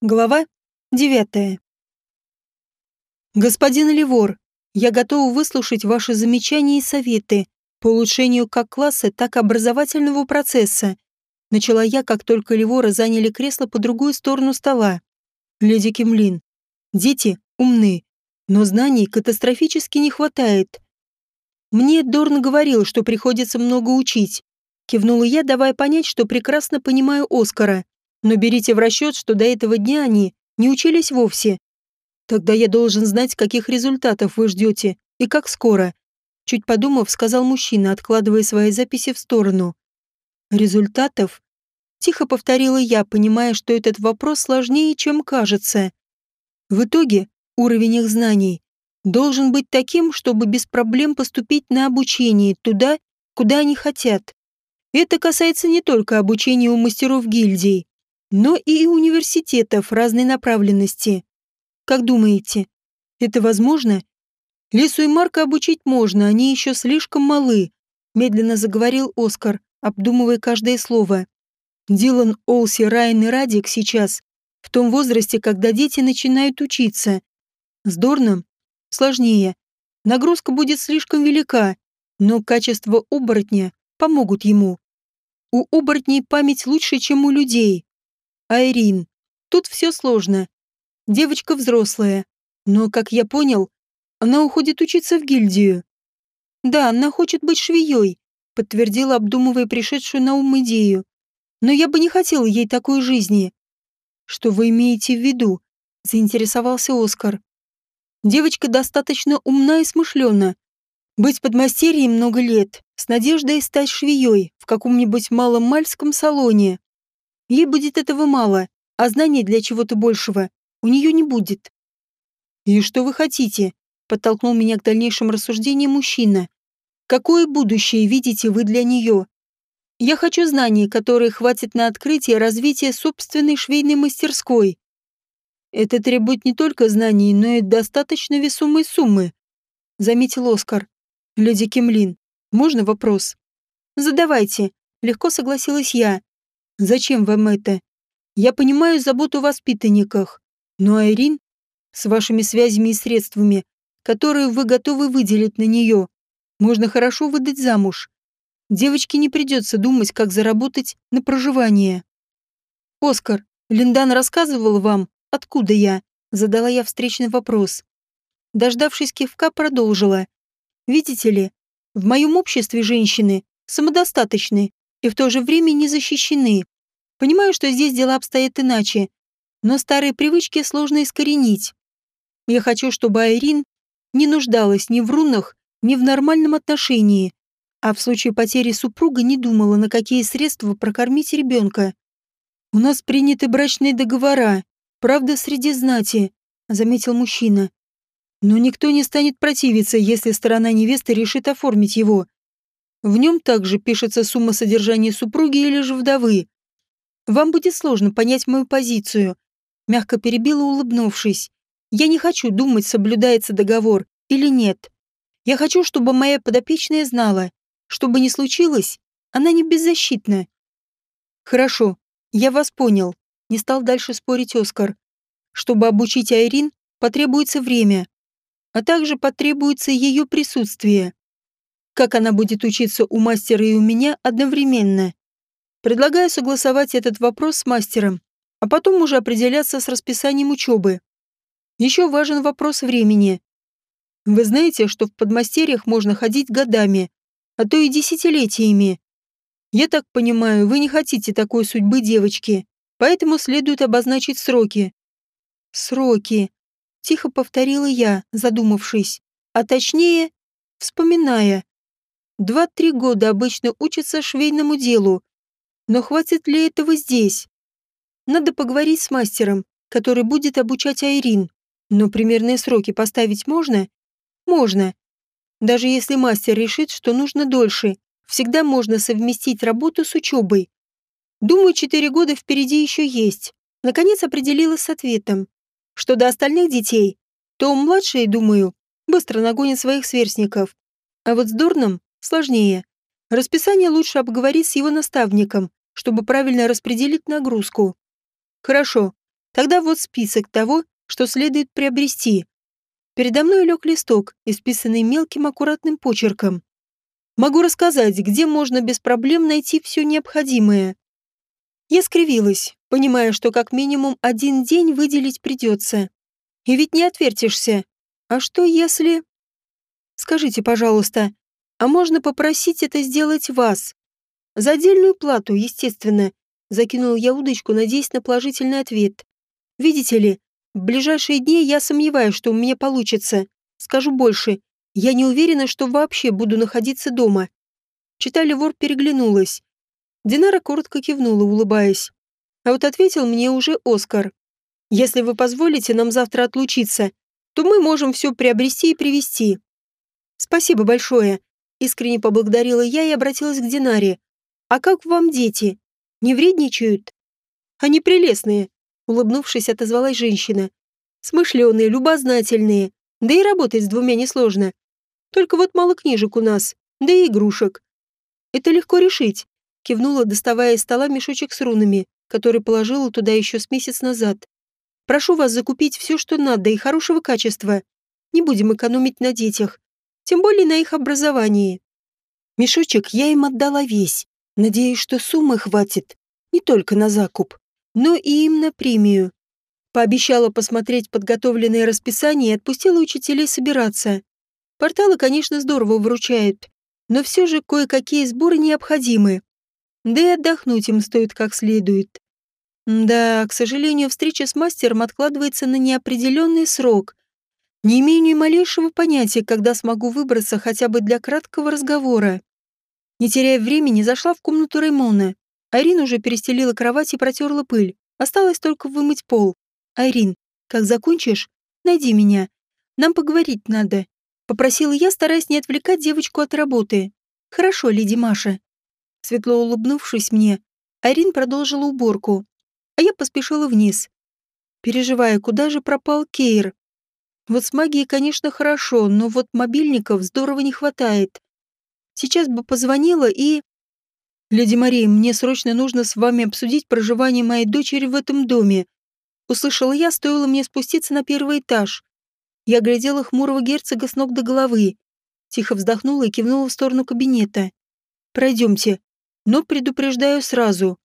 Глава 9. Господин Левор, я готова выслушать ваши замечания и советы по улучшению как класса, так и образовательного процесса. Начала я, как только Левора заняли кресло по другую сторону стола. Леди Кимлин, дети умны, но знаний катастрофически не хватает. Мне Дорн говорил, что приходится много учить. Кивнула я, давая понять, что прекрасно понимаю Оскара. Но берите в расчет, что до этого дня они не учились вовсе. Тогда я должен знать, каких результатов вы ждете и как скоро. Чуть подумав, сказал мужчина, откладывая свои записи в сторону. Результатов? Тихо повторила я, понимая, что этот вопрос сложнее, чем кажется. В итоге уровень их знаний должен быть таким, чтобы без проблем поступить на обучение туда, куда они хотят. Это касается не только обучения у мастеров гильдий, но и университетов разной направленности. Как думаете, это возможно? Лису и Марка обучить можно, они еще слишком малы, медленно заговорил Оскар, обдумывая каждое слово. Дилан, Олси, Райан и Радик сейчас в том возрасте, когда дети начинают учиться. С Дорном сложнее. Нагрузка будет слишком велика, но качество оборотня помогут ему. У оборотней память лучше, чем у людей. Айрин. Тут все сложно. Девочка взрослая. Но, как я понял, она уходит учиться в гильдию. Да, она хочет быть швеей, подтвердила, обдумывая пришедшую на ум идею. Но я бы не хотела ей такой жизни. Что вы имеете в виду? Заинтересовался Оскар. Девочка достаточно умна и смышлена. Быть подмастерьем много лет, с надеждой стать швеей в каком-нибудь малом мальском салоне. Ей будет этого мало, а знаний для чего-то большего у нее не будет. «И что вы хотите?» – подтолкнул меня к дальнейшим рассуждениям мужчина. «Какое будущее видите вы для нее?» «Я хочу знаний, которые хватит на открытие и развитие собственной швейной мастерской». «Это требует не только знаний, но и достаточно весомой суммы», – заметил Оскар. «Леди Кемлин, можно вопрос?» «Задавайте», – легко согласилась я. Зачем вам это? Я понимаю заботу о воспитанниках, но Айрин, с вашими связями и средствами, которые вы готовы выделить на нее, можно хорошо выдать замуж. Девочке не придется думать, как заработать на проживание. Оскар, Линдан рассказывал вам, откуда я? Задала я встречный вопрос. Дождавшись кивка, продолжила. Видите ли, в моем обществе женщины самодостаточны и в то же время не защищены. Понимаю, что здесь дела обстоят иначе, но старые привычки сложно искоренить. Я хочу, чтобы Айрин не нуждалась ни в рунах, ни в нормальном отношении, а в случае потери супруга не думала, на какие средства прокормить ребенка. «У нас приняты брачные договора, правда, среди знати», — заметил мужчина. «Но никто не станет противиться, если сторона невесты решит оформить его. В нем также пишется сумма содержания супруги или же вдовы. Вам будет сложно понять мою позицию. Мягко перебила, улыбнувшись. Я не хочу думать, соблюдается договор или нет. Я хочу, чтобы моя подопечная знала, что бы ни случилось, она не беззащитна. Хорошо, я вас понял. Не стал дальше спорить Оскар. Чтобы обучить Айрин, потребуется время, а также потребуется ее присутствие. Как она будет учиться у мастера и у меня одновременно? Предлагаю согласовать этот вопрос с мастером, а потом уже определяться с расписанием учебы. Еще важен вопрос времени. Вы знаете, что в подмастерьях можно ходить годами, а то и десятилетиями. Я так понимаю, вы не хотите такой судьбы девочки, поэтому следует обозначить сроки. Сроки. Тихо повторила я, задумавшись, а точнее, вспоминая. Два-три года обычно учатся швейному делу. Но хватит ли этого здесь? Надо поговорить с мастером, который будет обучать Айрин. Но примерные сроки поставить можно? Можно. Даже если мастер решит, что нужно дольше, всегда можно совместить работу с учебой. Думаю, четыре года впереди еще есть. Наконец определилась с ответом. Что до остальных детей, то младшие, думаю, быстро нагонят своих сверстников. А вот с Дорном Сложнее. Расписание лучше обговорить с его наставником, чтобы правильно распределить нагрузку. Хорошо. Тогда вот список того, что следует приобрести. Передо мной лег листок, исписанный мелким аккуратным почерком. Могу рассказать, где можно без проблем найти все необходимое. Я скривилась, понимая, что как минимум один день выделить придется. И ведь не отвертишься. А что если... Скажите, пожалуйста, а можно попросить это сделать вас? За отдельную плату, естественно. Закинул я удочку, надеясь на положительный ответ. Видите ли, в ближайшие дни я сомневаюсь, что у меня получится. Скажу больше, я не уверена, что вообще буду находиться дома. Читали вор переглянулась. Динара коротко кивнула, улыбаясь. А вот ответил мне уже Оскар. «Если вы позволите нам завтра отлучиться, то мы можем все приобрести и привезти». «Спасибо большое», — искренне поблагодарила я и обратилась к Динаре. «А как вам дети? Не вредничают?» «Они прелестные», — улыбнувшись, отозвалась женщина. «Смышленые, любознательные, да и работать с двумя несложно. Только вот мало книжек у нас, да и игрушек. Это легко решить кивнула, доставая из стола мешочек с рунами, который положила туда еще с месяц назад. «Прошу вас закупить все, что надо, и хорошего качества. Не будем экономить на детях, тем более на их образовании». Мешочек я им отдала весь, надеясь, что суммы хватит не только на закуп, но и им на премию. Пообещала посмотреть подготовленное расписание и отпустила учителей собираться. Порталы, конечно, здорово выручают, но все же кое-какие сборы необходимы. Да и отдохнуть им стоит как следует. Да, к сожалению, встреча с мастером откладывается на неопределенный срок. Не имею ни малейшего понятия, когда смогу выбраться хотя бы для краткого разговора. Не теряя времени, зашла в комнату Раймона. Айрин уже перестелила кровать и протерла пыль. Осталось только вымыть пол. «Айрин, как закончишь, найди меня. Нам поговорить надо», — попросила я, стараясь не отвлекать девочку от работы. «Хорошо, леди Маша». Светло улыбнувшись мне, Арин продолжила уборку, а я поспешила вниз, переживая, куда же пропал Кейр. Вот с магией, конечно, хорошо, но вот мобильников здорово не хватает. Сейчас бы позвонила и... «Леди Мария, мне срочно нужно с вами обсудить проживание моей дочери в этом доме», услышала я, стоило мне спуститься на первый этаж. Я глядела хмурого герцога с ног до головы, тихо вздохнула и кивнула в сторону кабинета. «Пройдемте, но предупреждаю сразу.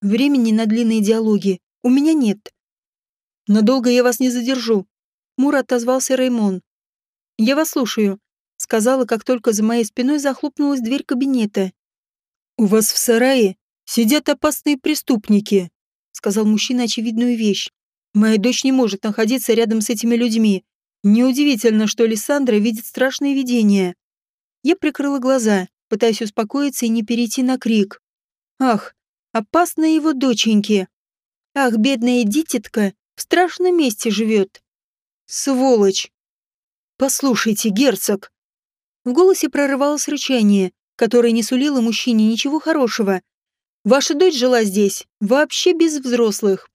Времени на длинные диалоги у меня нет. Надолго я вас не задержу. Мур отозвался Реймон. Я вас слушаю, сказала, как только за моей спиной захлопнулась дверь кабинета. У вас в сарае сидят опасные преступники, сказал мужчина очевидную вещь. Моя дочь не может находиться рядом с этими людьми. Неудивительно, что Лиссандра видит страшные видения. Я прикрыла глаза пытаясь успокоиться и не перейти на крик. Ах, опасно его доченьки. Ах, бедная дитятка в страшном месте живет. Сволочь. Послушайте, герцог. В голосе прорывалось рычание, которое не сулило мужчине ничего хорошего. Ваша дочь жила здесь, вообще без взрослых.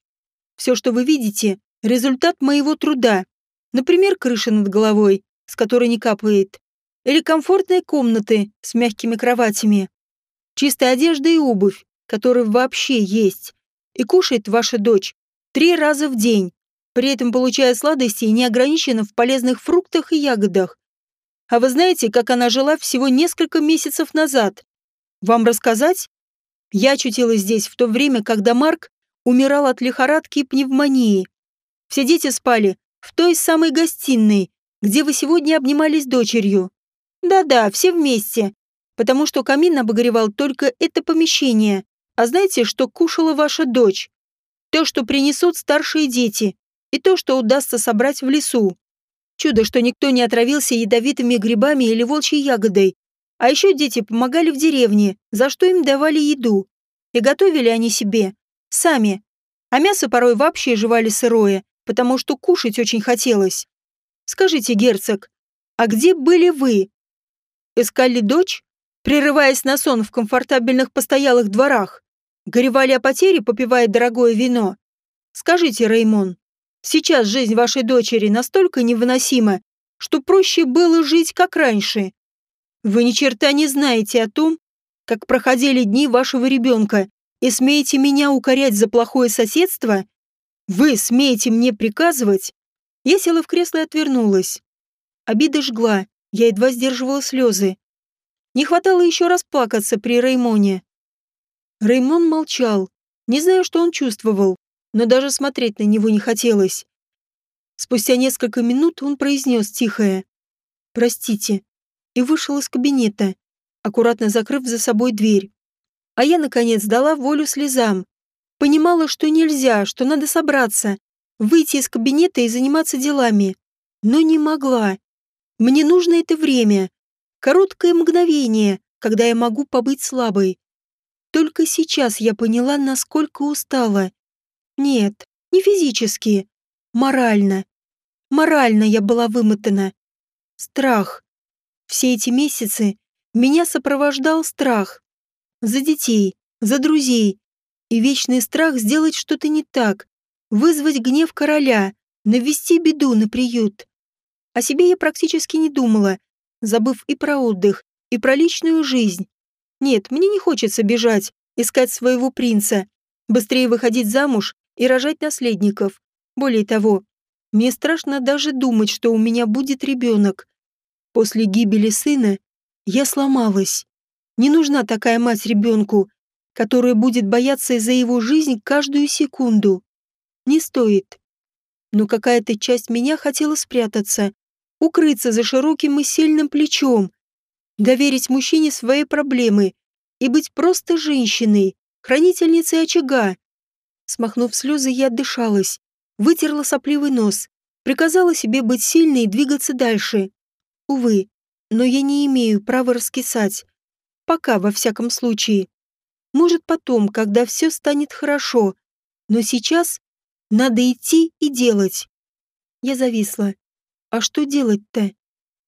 Все, что вы видите, результат моего труда. Например, крыша над головой, с которой не капает или комфортные комнаты с мягкими кроватями, чистая одежда и обувь, которые вообще есть, и кушает ваша дочь три раза в день, при этом получая сладости и неограниченно в полезных фруктах и ягодах. А вы знаете, как она жила всего несколько месяцев назад? Вам рассказать? Я очутилась здесь в то время, когда Марк умирал от лихорадки и пневмонии. Все дети спали в той самой гостиной, где вы сегодня обнимались дочерью. Да-да, все вместе. Потому что камин обогревал только это помещение. А знаете, что кушала ваша дочь? То, что принесут старшие дети. И то, что удастся собрать в лесу. Чудо, что никто не отравился ядовитыми грибами или волчьей ягодой. А еще дети помогали в деревне, за что им давали еду. И готовили они себе. Сами. А мясо порой вообще жевали сырое, потому что кушать очень хотелось. Скажите, герцог, а где были вы? Искали дочь, прерываясь на сон в комфортабельных постоялых дворах. Горевали о потере, попивая дорогое вино. Скажите, Реймон, сейчас жизнь вашей дочери настолько невыносима, что проще было жить как раньше. Вы ни черта не знаете о том, как проходили дни вашего ребенка, и смеете меня укорять за плохое соседство? Вы смеете мне приказывать? Я села в кресло и отвернулась. Обида жгла, я едва сдерживала слезы. Не хватало еще раз плакаться при Реймоне. Реймон молчал. Не знаю, что он чувствовал, но даже смотреть на него не хотелось. Спустя несколько минут он произнес тихое «Простите» и вышел из кабинета, аккуратно закрыв за собой дверь. А я, наконец, дала волю слезам. Понимала, что нельзя, что надо собраться, выйти из кабинета и заниматься делами. Но не могла. Мне нужно это время. Короткое мгновение, когда я могу побыть слабой. Только сейчас я поняла, насколько устала. Нет, не физически, морально. Морально я была вымотана. Страх. Все эти месяцы меня сопровождал страх. За детей, за друзей. И вечный страх сделать что-то не так, вызвать гнев короля, навести беду на приют. О себе я практически не думала, забыв и про отдых, и про личную жизнь. Нет, мне не хочется бежать, искать своего принца, быстрее выходить замуж и рожать наследников. Более того, мне страшно даже думать, что у меня будет ребенок. После гибели сына я сломалась. Не нужна такая мать ребенку, которая будет бояться за его жизнь каждую секунду. Не стоит. Но какая-то часть меня хотела спрятаться, укрыться за широким и сильным плечом, доверить мужчине свои проблемы и быть просто женщиной, хранительницей очага. Смахнув слезы, я отдышалась, вытерла сопливый нос, приказала себе быть сильной и двигаться дальше. Увы, но я не имею права раскисать. Пока, во всяком случае. Может, потом, когда все станет хорошо. Но сейчас надо идти и делать. Я зависла. А что делать-то?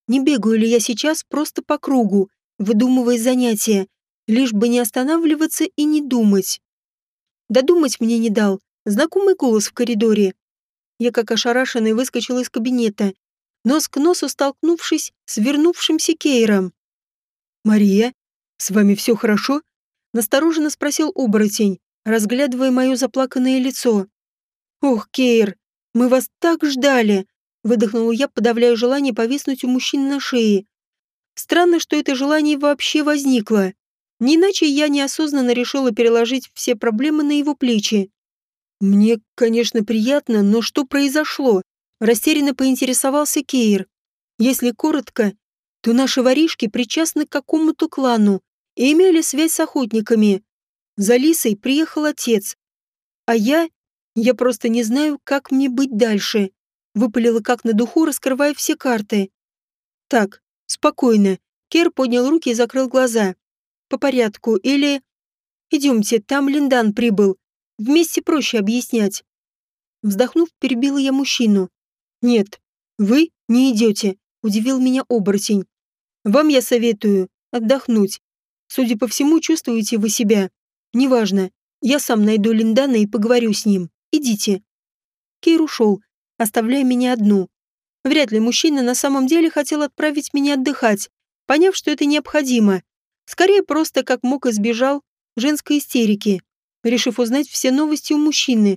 Не бегаю ли я сейчас просто по кругу, выдумывая занятия, лишь бы не останавливаться и не думать? Додумать мне не дал знакомый голос в коридоре. Я как ошарашенный выскочила из кабинета, нос к носу столкнувшись с вернувшимся Кейром. «Мария, с вами все хорошо?» — настороженно спросил оборотень, разглядывая мое заплаканное лицо. «Ох, Кейр, мы вас так ждали!» — выдохнула я, подавляя желание повиснуть у мужчины на шее. Странно, что это желание вообще возникло. Не иначе я неосознанно решила переложить все проблемы на его плечи. «Мне, конечно, приятно, но что произошло?» Растерянно поинтересовался Кейр. «Если коротко, то наши воришки причастны к какому-то клану и имели связь с охотниками. За Лисой приехал отец. А я... Я просто не знаю, как мне быть дальше». Выпалила как на духу, раскрывая все карты. «Так, спокойно». Кер поднял руки и закрыл глаза. «По порядку, или...» «Идемте, там Линдан прибыл. Вместе проще объяснять. Вздохнув, перебила я мужчину. «Нет, вы не идете», — удивил меня оборотень. «Вам я советую отдохнуть. Судя по всему, чувствуете вы себя. Неважно, я сам найду Линдана и поговорю с ним. Идите». Кейр ушел, оставляя меня одну. Вряд ли мужчина на самом деле хотел отправить меня отдыхать, поняв, что это необходимо. Скорее, просто как мог избежал женской истерики решив узнать все новости у мужчины,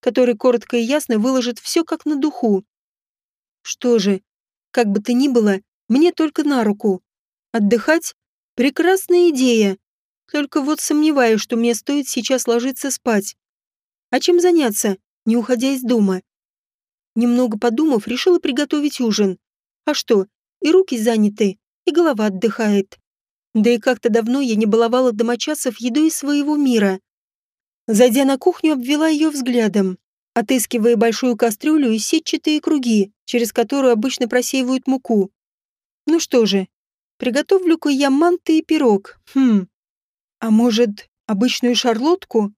который коротко и ясно выложит все как на духу. Что же, как бы то ни было, мне только на руку. Отдыхать — прекрасная идея. Только вот сомневаюсь, что мне стоит сейчас ложиться спать. А чем заняться, не уходя из дома? Немного подумав, решила приготовить ужин. А что, и руки заняты, и голова отдыхает. Да и как-то давно я не баловала домочадцев едой своего мира. Зайдя на кухню, обвела ее взглядом, отыскивая большую кастрюлю и сетчатые круги, через которую обычно просеивают муку. Ну что же, приготовлю-ка я манты и пирог. Хм, а может, обычную шарлотку?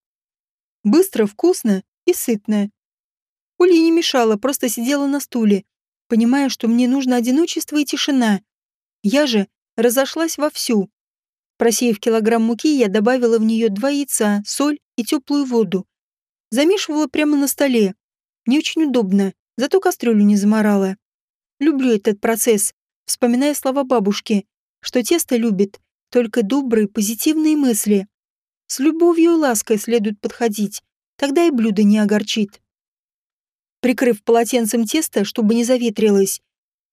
Быстро, вкусно и сытно. Улья не мешала, просто сидела на стуле, понимая, что мне нужно одиночество и тишина. Я же разошлась вовсю. Просеяв килограмм муки, я добавила в нее два яйца, соль и теплую воду. Замешивала прямо на столе. Не очень удобно, зато кастрюлю не заморала. Люблю этот процесс, вспоминая слова бабушки, что тесто любит только добрые, позитивные мысли. С любовью и лаской следует подходить, тогда и блюдо не огорчит. Прикрыв полотенцем тесто, чтобы не заветрилось,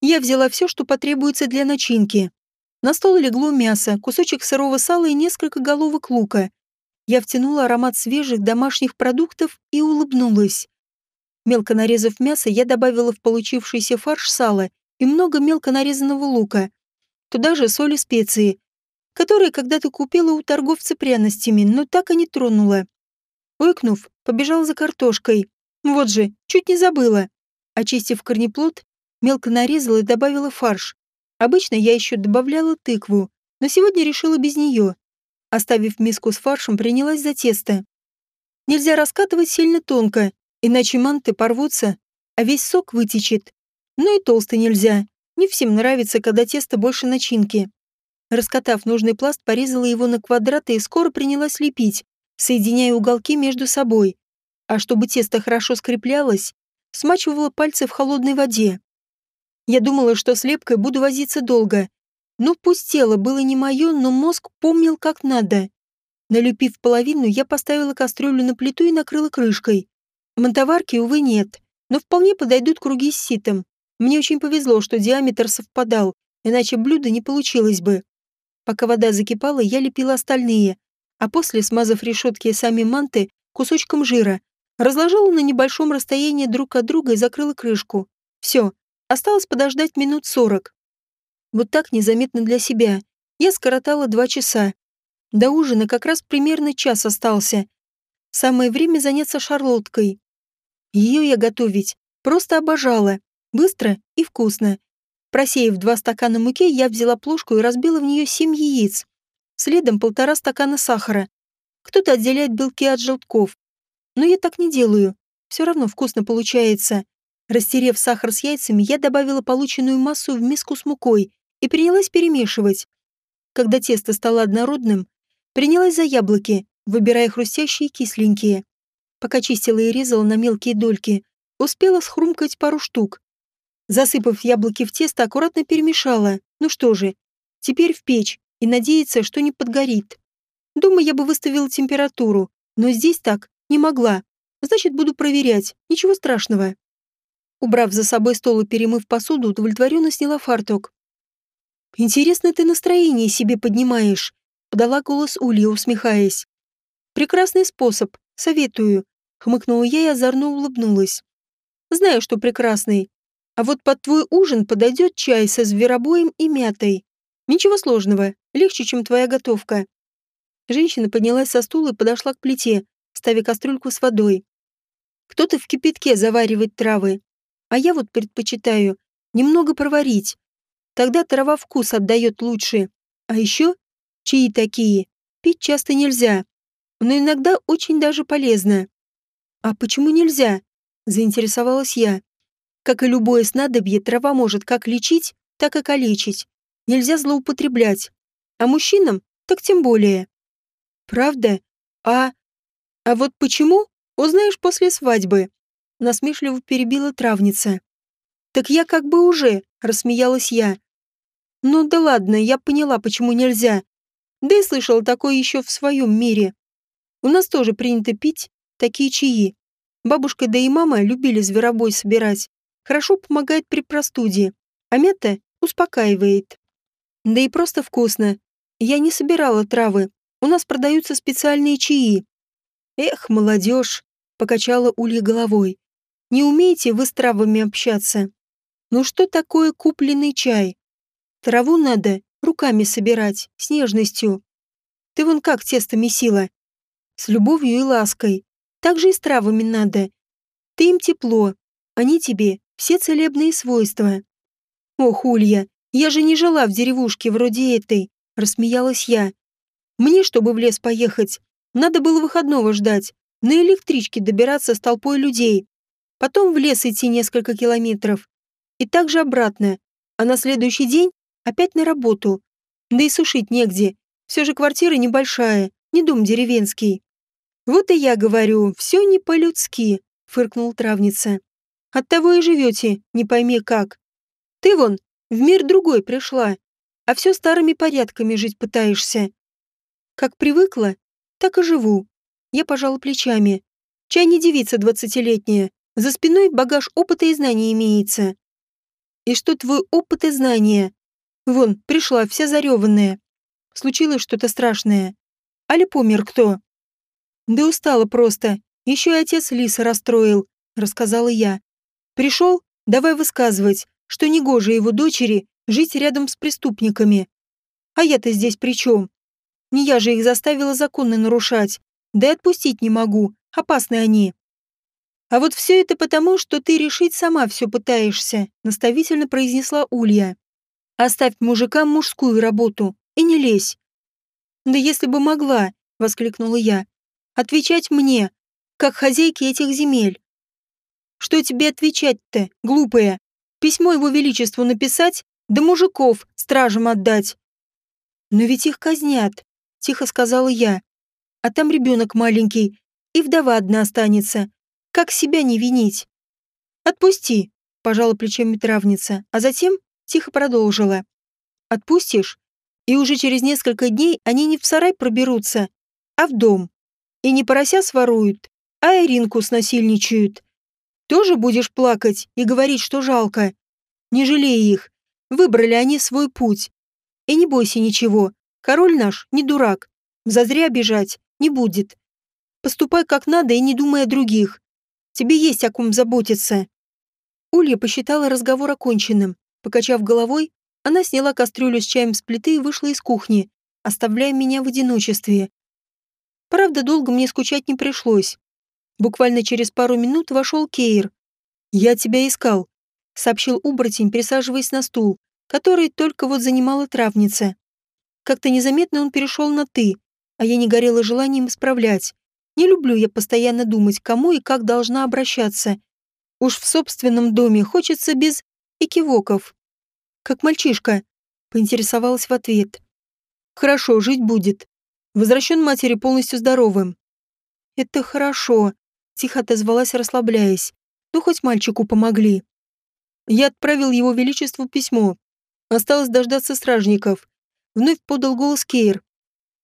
я взяла все, что потребуется для начинки. На стол легло мясо, кусочек сырого сала и несколько головок лука. Я втянула аромат свежих домашних продуктов и улыбнулась. Мелко нарезав мясо, я добавила в получившийся фарш сало и много мелко нарезанного лука. Туда же соль и специи, которые когда-то купила у торговца пряностями, но так и не тронула. Ойкнув, побежала за картошкой. Вот же, чуть не забыла. Очистив корнеплод, мелко нарезала и добавила фарш. Обычно я еще добавляла тыкву, но сегодня решила без нее. Оставив миску с фаршем, принялась за тесто. Нельзя раскатывать сильно тонко, иначе манты порвутся, а весь сок вытечет. Ну и толсто нельзя. Не всем нравится, когда тесто больше начинки. Раскатав нужный пласт, порезала его на квадраты и скоро принялась лепить, соединяя уголки между собой. А чтобы тесто хорошо скреплялось, смачивала пальцы в холодной воде. Я думала, что с лепкой буду возиться долго. Ну, пусть тело было не мое, но мозг помнил как надо. Налепив половину, я поставила кастрюлю на плиту и накрыла крышкой. Монтоварки, увы, нет, но вполне подойдут круги с ситом. Мне очень повезло, что диаметр совпадал, иначе блюдо не получилось бы. Пока вода закипала, я лепила остальные, а после, смазав решетки и сами манты кусочком жира, разложила на небольшом расстоянии друг от друга и закрыла крышку. Все, осталось подождать минут сорок. Вот так незаметно для себя. Я скоротала два часа. До ужина как раз примерно час остался. Самое время заняться шарлоткой. Ее я готовить просто обожала. Быстро и вкусно. Просеяв два стакана муки, я взяла плошку и разбила в нее семь яиц. Следом полтора стакана сахара. Кто-то отделяет белки от желтков. Но я так не делаю. Все равно вкусно получается. Растерев сахар с яйцами, я добавила полученную массу в миску с мукой и принялась перемешивать. Когда тесто стало однородным, принялась за яблоки, выбирая хрустящие и кисленькие. Пока чистила и резала на мелкие дольки, успела схрумкать пару штук. Засыпав яблоки в тесто, аккуратно перемешала. Ну что же, теперь в печь и надеяться, что не подгорит. Дома я бы выставила температуру, но здесь так не могла. Значит, буду проверять. Ничего страшного. Убрав за собой стол и перемыв посуду, удовлетворенно сняла фартук. «Интересно ты настроение себе поднимаешь», — подала голос Улья, усмехаясь. «Прекрасный способ, советую», — хмыкнула я и озорно улыбнулась. «Знаю, что прекрасный, а вот под твой ужин подойдет чай со зверобоем и мятой. Ничего сложного, легче, чем твоя готовка. Женщина поднялась со стула и подошла к плите, ставя кастрюльку с водой. Кто-то в кипятке заваривает травы, а я вот предпочитаю немного проварить. Тогда трава вкус отдает лучше. А еще чаи такие. Пить часто нельзя, но иногда очень даже полезно. А почему нельзя? Заинтересовалась я. Как и любое снадобье, трава может как лечить, так и калечить. Нельзя злоупотреблять. А мужчинам так тем более. Правда? А... А вот почему, узнаешь после свадьбы. Насмешливо перебила травница. Так я как бы уже, рассмеялась я. Ну да ладно, я поняла, почему нельзя. Да и слышала такое еще в своем мире. У нас тоже принято пить такие чаи. Бабушка да и мама любили зверобой собирать хорошо помогает при простуде, а мята успокаивает. Да и просто вкусно. Я не собирала травы, у нас продаются специальные чаи. Эх, молодежь, покачала Улья головой. Не умеете вы с травами общаться? Ну что такое купленный чай? Траву надо руками собирать, с нежностью. Ты вон как тесто месила. С любовью и лаской. Так же и с травами надо. Ты им тепло, они тебе все целебные свойства. Ох, Улья, я же не жила в деревушке вроде этой, рассмеялась я. Мне, чтобы в лес поехать, надо было выходного ждать, на электричке добираться с толпой людей, потом в лес идти несколько километров, и также обратно, а на следующий день опять на работу. Да и сушить негде, все же квартира небольшая, не дом деревенский. Вот и я говорю, все не по-людски, фыркнул травница. Оттого и живете, не пойми как. Ты вон в мир другой пришла, а все старыми порядками жить пытаешься. Как привыкла, так и живу. Я пожала плечами. Чай не девица двадцатилетняя, За спиной багаж опыта и знаний имеется. И что твой опыт и знания? Вон, пришла вся зареванная. Случилось что-то страшное. Али помер кто? Да устала просто. Еще и отец Лиса расстроил, рассказала я. Пришел, давай высказывать, что негоже его дочери жить рядом с преступниками. А я-то здесь при чем? Не я же их заставила законы нарушать. Да и отпустить не могу. Опасны они. А вот все это потому, что ты решить сама все пытаешься, наставительно произнесла Улья. Оставь мужикам мужскую работу и не лезь. Да если бы могла, воскликнула я. Отвечать мне, как хозяйке этих земель. Что тебе отвечать-то, глупая? Письмо его величеству написать, да мужиков стражам отдать. Но ведь их казнят, тихо сказала я. А там ребенок маленький, и вдова одна останется. Как себя не винить? Отпусти, пожала плечами травница, а затем тихо продолжила. Отпустишь, и уже через несколько дней они не в сарай проберутся, а в дом. И не порося своруют, а Иринку снасильничают. Тоже будешь плакать и говорить, что жалко. Не жалей их. Выбрали они свой путь. И не бойся ничего. Король наш не дурак. Зазря обижать не будет. Поступай как надо и не думай о других. Тебе есть о ком заботиться». Улья посчитала разговор оконченным. Покачав головой, она сняла кастрюлю с чаем с плиты и вышла из кухни, оставляя меня в одиночестве. Правда, долго мне скучать не пришлось. Буквально через пару минут вошел Кейр. «Я тебя искал», — сообщил оборотень, присаживаясь на стул, который только вот занимала травница. Как-то незаметно он перешел на «ты», а я не горела желанием исправлять. Не люблю я постоянно думать, кому и как должна обращаться. Уж в собственном доме хочется без экивоков. Как мальчишка, поинтересовалась в ответ. Хорошо, жить будет. Возвращен матери полностью здоровым. Это хорошо, тихо отозвалась, расслабляясь. Ну, хоть мальчику помогли. Я отправил его величеству письмо. Осталось дождаться стражников. Вновь подал голос Кейр.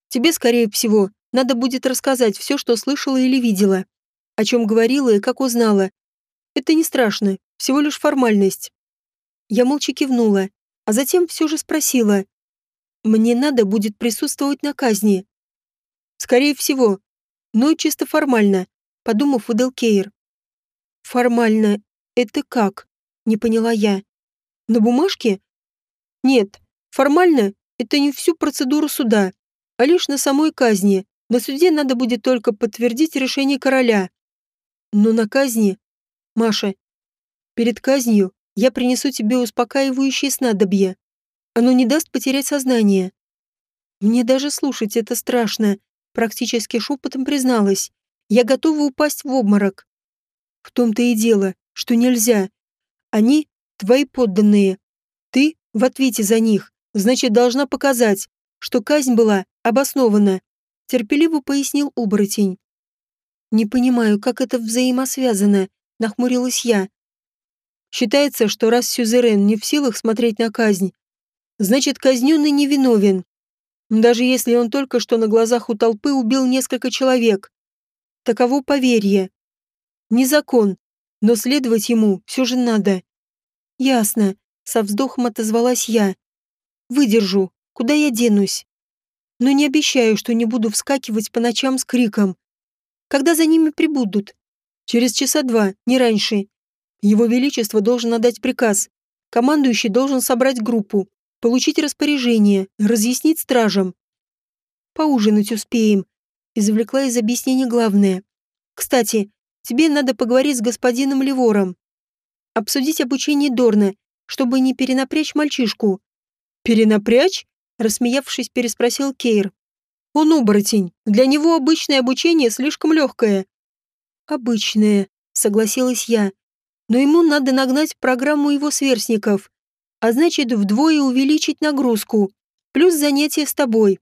Тебе, скорее всего, надо будет рассказать все, что слышала или видела. О чем говорила и как узнала. Это не страшно, всего лишь формальность. Я молча кивнула, а затем все же спросила. Мне надо будет присутствовать на казни. Скорее всего, но чисто формально, подумав, выдал Кейр. Формально, это как? Не поняла я. На бумажке? Нет, формально это не всю процедуру суда, а лишь на самой казни, на суде надо будет только подтвердить решение короля. Но на казни... Маша, перед казнью я принесу тебе успокаивающее снадобье. Оно не даст потерять сознание. Мне даже слушать это страшно, практически шепотом призналась. Я готова упасть в обморок. В том-то и дело, что нельзя. Они твои подданные. Ты в ответе за них, значит, должна показать, что казнь была обоснована терпеливо пояснил оборотень. «Не понимаю, как это взаимосвязано», — нахмурилась я. «Считается, что раз сюзерен не в силах смотреть на казнь, значит, казненный невиновен, даже если он только что на глазах у толпы убил несколько человек. Таково поверье. Не закон, но следовать ему все же надо». «Ясно», — со вздохом отозвалась я. «Выдержу. Куда я денусь?» Но не обещаю, что не буду вскакивать по ночам с криком. Когда за ними прибудут? Через часа два, не раньше. Его Величество должен отдать приказ. Командующий должен собрать группу, получить распоряжение, разъяснить стражам. Поужинать успеем. Извлекла из объяснений главное. Кстати, тебе надо поговорить с господином Ливором. Обсудить обучение Дорна, чтобы не перенапрячь мальчишку. Перенапрячь? Рассмеявшись, переспросил Кейр. «Он оборотень. Для него обычное обучение слишком легкое». «Обычное», — согласилась я. «Но ему надо нагнать программу его сверстников, а значит, вдвое увеличить нагрузку, плюс занятия с тобой».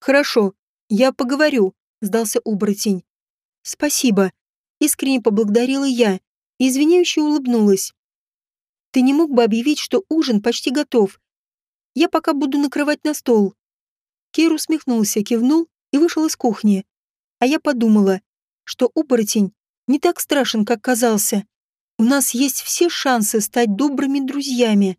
«Хорошо, я поговорю», — сдался оборотень. «Спасибо», — искренне поблагодарила я и извиняюще улыбнулась. «Ты не мог бы объявить, что ужин почти готов, я пока буду накрывать на стол». Кейр усмехнулся, кивнул и вышел из кухни. А я подумала, что оборотень не так страшен, как казался. У нас есть все шансы стать добрыми друзьями.